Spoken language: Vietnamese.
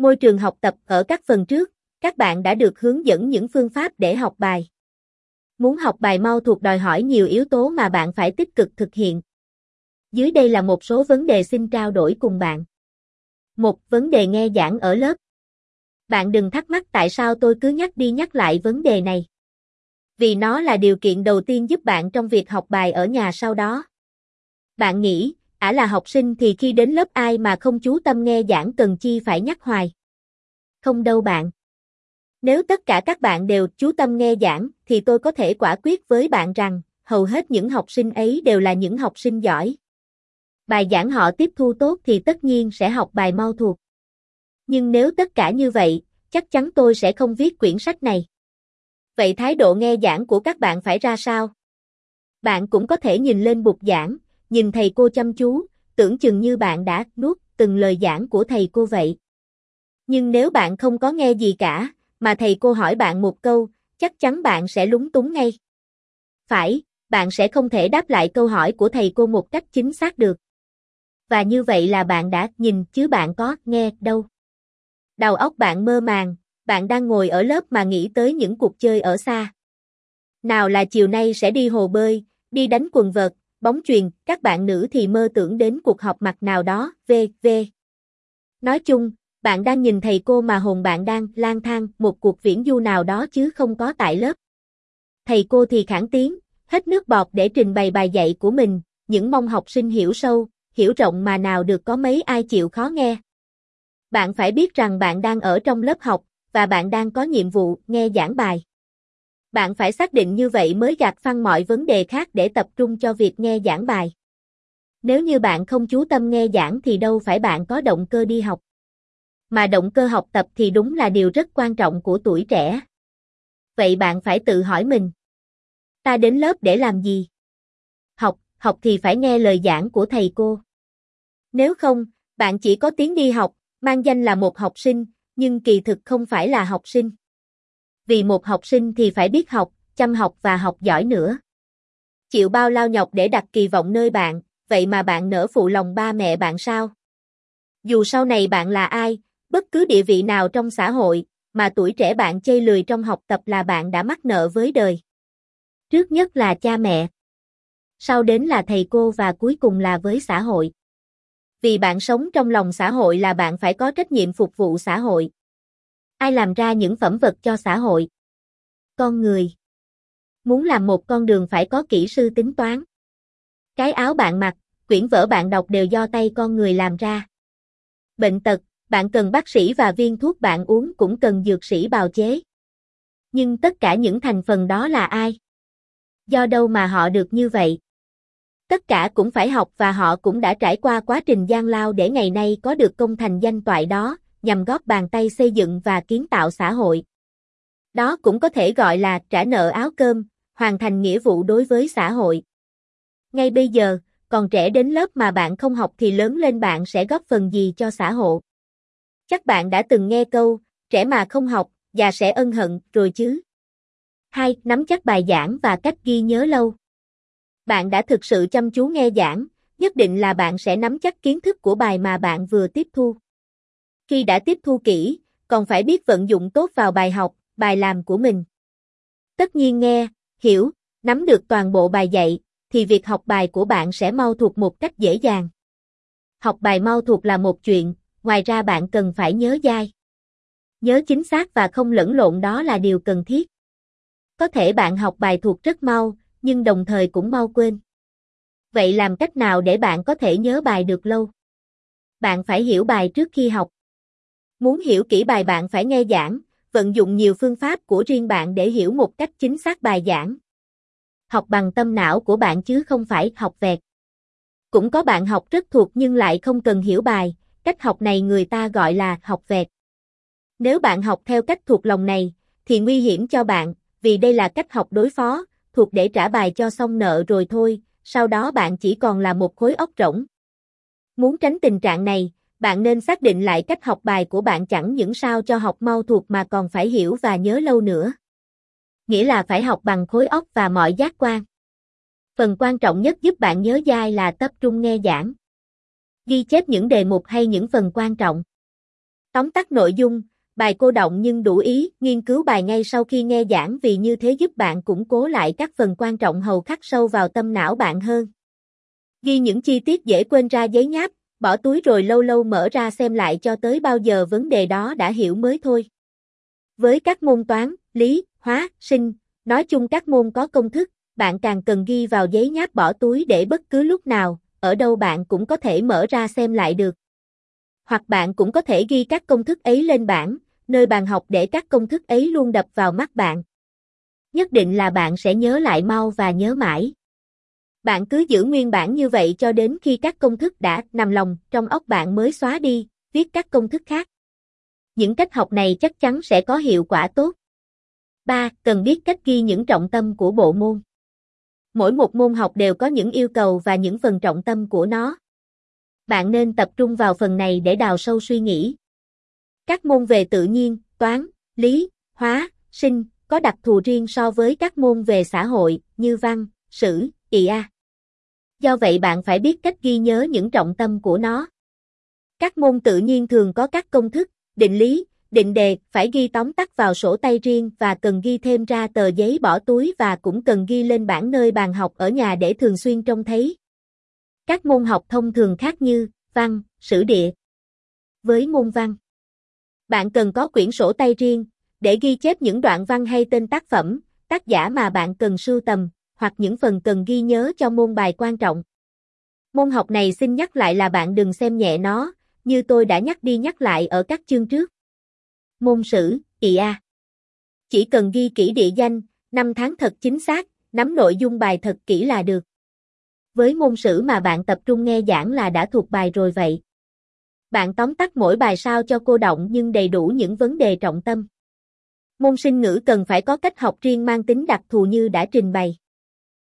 Môi trường học tập ở các phần trước, các bạn đã được hướng dẫn những phương pháp để học bài. Muốn học bài mau thuộc đòi hỏi nhiều yếu tố mà bạn phải tích cực thực hiện. Dưới đây là một số vấn đề xin trao đổi cùng bạn. Một vấn đề nghe giảng ở lớp. Bạn đừng thắc mắc tại sao tôi cứ nhắc đi nhắc lại vấn đề này. Vì nó là điều kiện đầu tiên giúp bạn trong việc học bài ở nhà sau đó. Bạn nghĩ, ả là học sinh thì khi đến lớp ai mà không chú tâm nghe giảng cần chi phải nhắc hoài. Không đâu bạn. Nếu tất cả các bạn đều chú tâm nghe giảng, thì tôi có thể quả quyết với bạn rằng, hầu hết những học sinh ấy đều là những học sinh giỏi. Bài giảng họ tiếp thu tốt thì tất nhiên sẽ học bài mau thuộc. Nhưng nếu tất cả như vậy, chắc chắn tôi sẽ không viết quyển sách này. Vậy thái độ nghe giảng của các bạn phải ra sao? Bạn cũng có thể nhìn lên bục giảng, nhìn thầy cô chăm chú, tưởng chừng như bạn đã nuốt từng lời giảng của thầy cô vậy. Nhưng nếu bạn không có nghe gì cả, mà thầy cô hỏi bạn một câu, chắc chắn bạn sẽ lúng túng ngay. Phải, bạn sẽ không thể đáp lại câu hỏi của thầy cô một cách chính xác được. Và như vậy là bạn đã nhìn chứ bạn có nghe đâu. Đầu óc bạn mơ màng, bạn đang ngồi ở lớp mà nghĩ tới những cuộc chơi ở xa. Nào là chiều nay sẽ đi hồ bơi, đi đánh quần vợt, bóng chuyền, các bạn nữ thì mơ tưởng đến cuộc họp mặt nào đó, v.v. Nói chung, bạn đang nhìn thầy cô mà hồn bạn đang lang thang một cuộc viễn du nào đó chứ không có tại lớp. Thầy cô thì khẳng tiếng, hết nước bọt để trình bày bài dạy của mình, những mong học sinh hiểu sâu, hiểu rộng mà nào được có mấy ai chịu khó nghe. Bạn phải biết rằng bạn đang ở trong lớp học, và bạn đang có nhiệm vụ nghe giảng bài. Bạn phải xác định như vậy mới gạt phăng mọi vấn đề khác để tập trung cho việc nghe giảng bài. Nếu như bạn không chú tâm nghe giảng thì đâu phải bạn có động cơ đi học. Mà động cơ học tập thì đúng là điều rất quan trọng của tuổi trẻ. Vậy bạn phải tự hỏi mình. Ta đến lớp để làm gì? Học, học thì phải nghe lời giảng của thầy cô. Nếu không, bạn chỉ có tiếng đi học, mang danh là một học sinh, nhưng kỳ thực không phải là học sinh. Vì một học sinh thì phải biết học, chăm học và học giỏi nữa. Chịu bao lao nhọc để đặt kỳ vọng nơi bạn, vậy mà bạn nỡ phụ lòng ba mẹ bạn sao? Dù sau này bạn là ai, bất cứ địa vị nào trong xã hội, mà tuổi trẻ bạn chây lười trong học tập là bạn đã mắc nợ với đời. Trước nhất là cha mẹ. Sau đến là thầy cô và cuối cùng là với xã hội. Vì bạn sống trong lòng xã hội là bạn phải có trách nhiệm phục vụ xã hội. Ai làm ra những phẩm vật cho xã hội? Con người. Muốn làm một con đường phải có kỹ sư tính toán. Cái áo bạn mặc, quyển vở bạn đọc đều do tay con người làm ra. Bệnh tật, bạn cần bác sĩ và viên thuốc bạn uống cũng cần dược sĩ bào chế. Nhưng tất cả những thành phần đó là ai? Do đâu mà họ được như vậy? Tất cả cũng phải học và họ cũng đã trải qua quá trình gian lao để ngày nay có được công thành danh toại đó, nhằm góp bàn tay xây dựng và kiến tạo xã hội. Đó cũng có thể gọi là trả nợ áo cơm, hoàn thành nghĩa vụ đối với xã hội. Ngay bây giờ, còn trẻ đến lớp mà bạn không học thì lớn lên bạn sẽ góp phần gì cho xã hội. Chắc bạn đã từng nghe câu, trẻ mà không học, già sẽ ân hận, rồi chứ. 2. Nắm chắc bài giảng và cách ghi nhớ lâu. Bạn đã thực sự chăm chú nghe giảng, nhất định là bạn sẽ nắm chắc kiến thức của bài mà bạn vừa tiếp thu. Khi đã tiếp thu kỹ, còn phải biết vận dụng tốt vào bài học, bài làm của mình. Tất nhiên nghe, hiểu, nắm được toàn bộ bài dạy, thì việc học bài của bạn sẽ mau thuộc một cách dễ dàng. Học bài mau thuộc là một chuyện, ngoài ra bạn cần phải nhớ dai. Nhớ chính xác và không lẫn lộn đó là điều cần thiết. Có thể bạn học bài thuộc rất mau, nhưng đồng thời cũng mau quên. Vậy làm cách nào để bạn có thể nhớ bài được lâu? Bạn phải hiểu bài trước khi học. Muốn hiểu kỹ bài bạn phải nghe giảng, vận dụng nhiều phương pháp của riêng bạn để hiểu một cách chính xác bài giảng. Học bằng tâm não của bạn chứ không phải học vẹt. Cũng có bạn học rất thuộc nhưng lại không cần hiểu bài, cách học này người ta gọi là học vẹt. Nếu bạn học theo cách thuộc lòng này, thì nguy hiểm cho bạn, vì đây là cách học đối phó, thuộc để trả bài cho xong nợ rồi thôi, sau đó bạn chỉ còn là một khối óc rỗng. Muốn tránh tình trạng này, bạn nên xác định lại cách học bài của bạn chẳng những sao cho học mau thuộc mà còn phải hiểu và nhớ lâu nữa. Nghĩa là phải học bằng khối óc và mọi giác quan. Phần quan trọng nhất giúp bạn nhớ dai là tập trung nghe giảng. Ghi chép những đề mục hay những phần quan trọng. Tóm tắt nội dung, bài cô động nhưng đủ ý, nghiên cứu bài ngay sau khi nghe giảng vì như thế giúp bạn củng cố lại các phần quan trọng hầu khắc sâu vào tâm não bạn hơn. Ghi những chi tiết dễ quên ra giấy nháp, bỏ túi rồi lâu lâu mở ra xem lại cho tới bao giờ vấn đề đó đã hiểu mới thôi. Với các môn toán, lý, hóa, sinh, nói chung các môn có công thức, bạn càng cần ghi vào giấy nháp bỏ túi để bất cứ lúc nào, ở đâu bạn cũng có thể mở ra xem lại được. Hoặc bạn cũng có thể ghi các công thức ấy lên bảng, nơi bàn học để các công thức ấy luôn đập vào mắt bạn. Nhất định là bạn sẽ nhớ lại mau và nhớ mãi. Bạn cứ giữ nguyên bản như vậy cho đến khi các công thức đã nằm lòng trong óc bạn mới xóa đi, viết các công thức khác. Những cách học này chắc chắn sẽ có hiệu quả tốt. 3. Cần biết cách ghi những trọng tâm của bộ môn. Mỗi một môn học đều có những yêu cầu và những phần trọng tâm của nó. Bạn nên tập trung vào phần này để đào sâu suy nghĩ. Các môn về tự nhiên, toán, lý, hóa, sinh có đặc thù riêng so với các môn về xã hội như văn, sử, IA. À? Do vậy bạn phải biết cách ghi nhớ những trọng tâm của nó. Các môn tự nhiên thường có các công thức, định lý, định đề, phải ghi tóm tắt vào sổ tay riêng và cần ghi thêm ra tờ giấy bỏ túi và cũng cần ghi lên bảng nơi bàn học ở nhà để thường xuyên trông thấy. Các môn học thông thường khác như văn, sử địa. Với môn văn, bạn cần có quyển sổ tay riêng để ghi chép những đoạn văn hay tên tác phẩm, tác giả mà bạn cần sưu tầm, hoặc những phần cần ghi nhớ cho môn bài quan trọng. Môn học này xin nhắc lại là bạn đừng xem nhẹ nó, như tôi đã nhắc đi nhắc lại ở các chương trước. Môn sử, IA. Chỉ cần ghi kỹ địa danh, năm tháng thật chính xác, nắm nội dung bài thật kỹ là được. Với môn sử mà bạn tập trung nghe giảng là đã thuộc bài rồi vậy. Bạn tóm tắt mỗi bài sao cho cô động nhưng đầy đủ những vấn đề trọng tâm. Môn sinh ngữ cần phải có cách học riêng mang tính đặc thù như đã trình bày.